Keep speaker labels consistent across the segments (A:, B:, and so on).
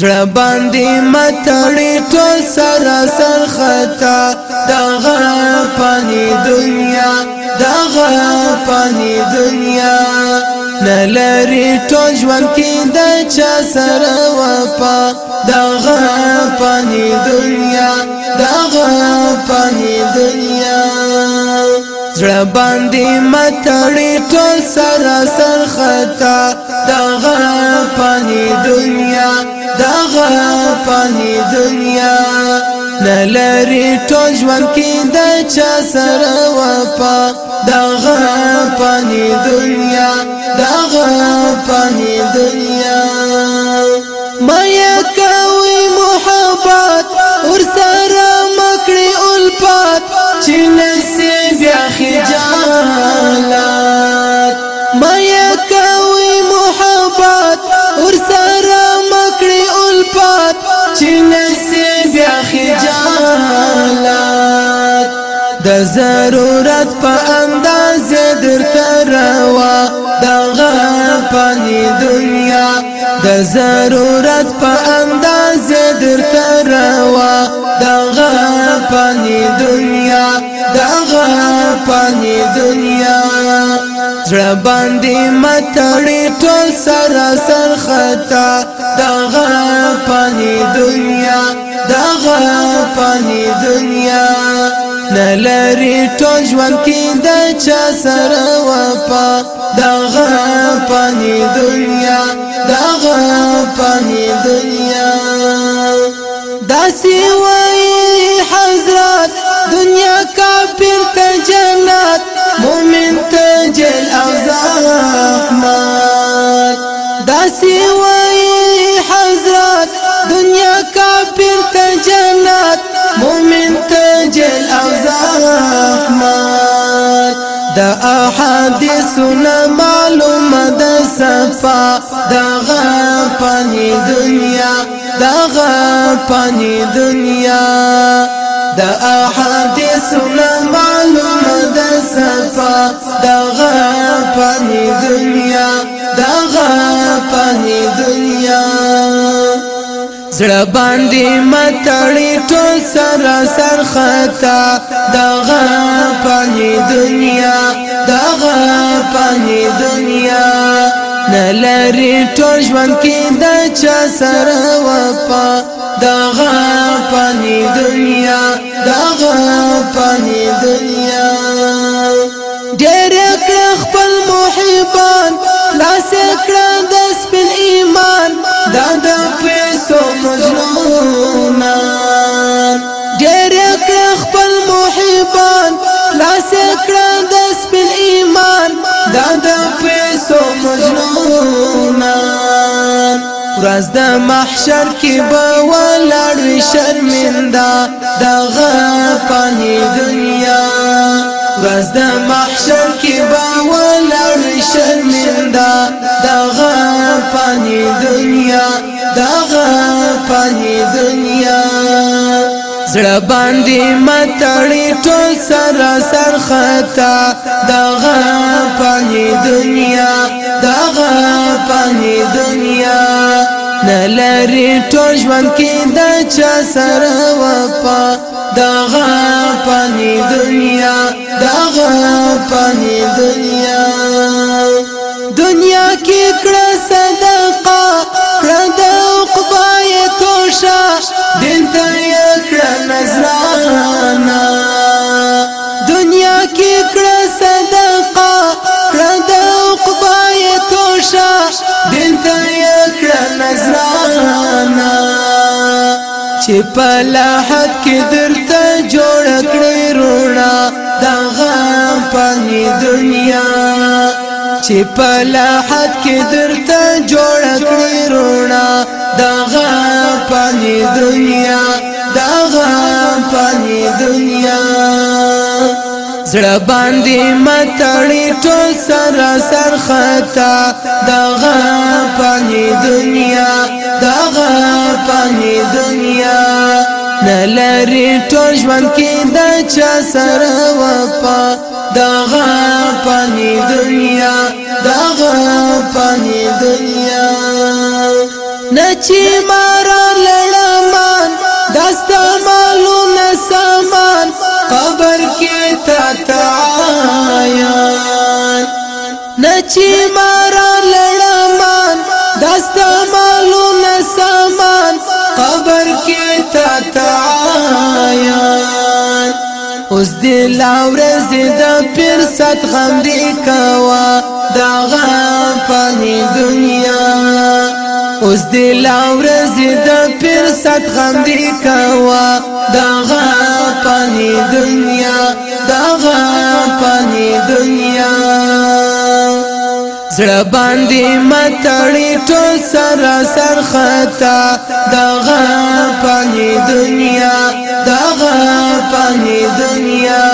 A: زړه باندې متړې ټول سراسر خطا دا غپانی دنیا دا غپانی دنیا نلری ټول ژوند کې د چا سره وفا دا غپانی دنیا دا غپانی دنیا زړه باندې متړې ټول سراسر خطا دا غپانی دنیا نه لري ټول ژوند کې د چا سره وفا دغه پانی دنیا دغه پانی دنیا مې کوي محبت ور سره مکړي الفات چې نسې بیا خجالات مې کوي محبت ور سره مکړي الفات چې نسې خجالت د ضرورت په انداز در تروا دغه پانی دنیا د ضرورت په انداز در تروا دغه پانی دنیا دغه پانی دنیا زړه باندې متړې ټول سراسر خطا دغه پانی دنیا دغه پانی دنیا نلری ټول ژوند کې د چا سره وفا دغه پانی دنیا دغه پانی دنیا داسې وای حضرت دنیا کافر ته جنت مؤمن ته جل او زحمت داسې وای رحمان دا احادیث نه معلومه د صفا دا پانی دنیا دا پانی دنیا دا احادیث نه معلومه د صفا دا پانی دنیا دا پانی دنیا زړه باندې متړې ټول سره سر خطا دغه دنیا دغه پانی دنیا نلری ټول ژوند کې د چا سره وفا دغه پانی دنیا دغه پانی دنیا داد پیسو مجنونان ورځ د محشر کې به ولاړ شرمنده دغه پانی دنیا ورځ د محشر کې به ولاړ شرمنده دغه پانی دنیا دغه زړه باندې متړي ټول سر سر خطا دغه پانی دنیا دغه پانی دنیا نلری ټول ژوند کې د چا سره وفا دغه پانی دنیا دغه پانی دنیا دنیا کې کړه صدقه نظرانا دنیا کې کړه صدقه کړه د عقبای توشا دین ته کړه نظرانا چې په لاحت کې درته جوړ کړې رونا دا غم پنی دنیا چې په لاحت کې درته جوړ کړی رونا دغه پنې دنیا فانی دنیا زړه باندې متړې ټول سر سر خطا دغه فانی دنیا دغه فانی دنیا نلری ټول ژوند کې د چا سره وفا دغه فانی دنیا دغه فانی دنیا نچې ما تا تعاین نچی مارا لړمان دست مالو نسمان قبر کې تا تعاین اوس دې لاورې زید پیر سات غم دې کوا دا غفانی دنیا اوس دې لاورې زید پیر سات غم دې کوا دا زړه باندې متړې ټول سر سر خطا دغه پانی دنیا دغه پانی دنیا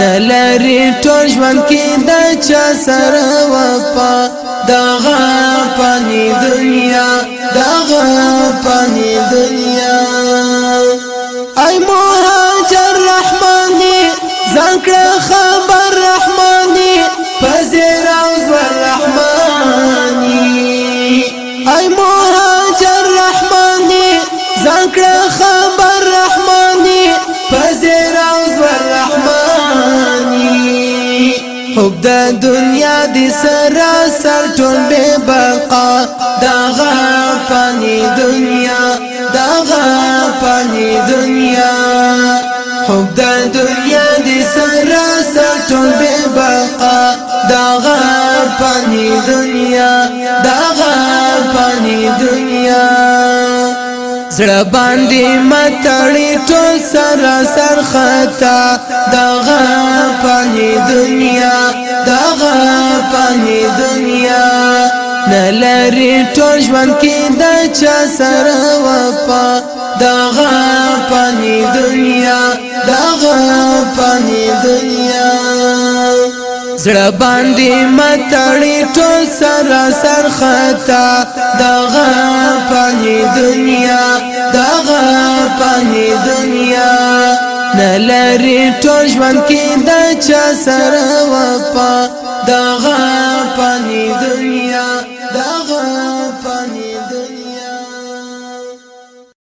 A: نلری ټول ژوند کې د چا سره وفا دغه پانی دنیا دغه پانی دنیا حب د دنیا دی سراسر ټول بے بقا دا غا پانی دنیا دا غا پانی دنیا حب د دنیا دی سراسر ټول بے بقا دا غا پانی دنیا دا غا پانی دنیا زړه باندې متړې ټول سراسر خطا دا غا علي ټول ژوند کې د چا سره وفا دغه پانی دنیا دغه پانی دنیا زړه باندې متړې ټول سره سر خطا دغه پانی دنیا دغه پانی دنیا نلری ټول ژوند کې د چا سره وفا دغه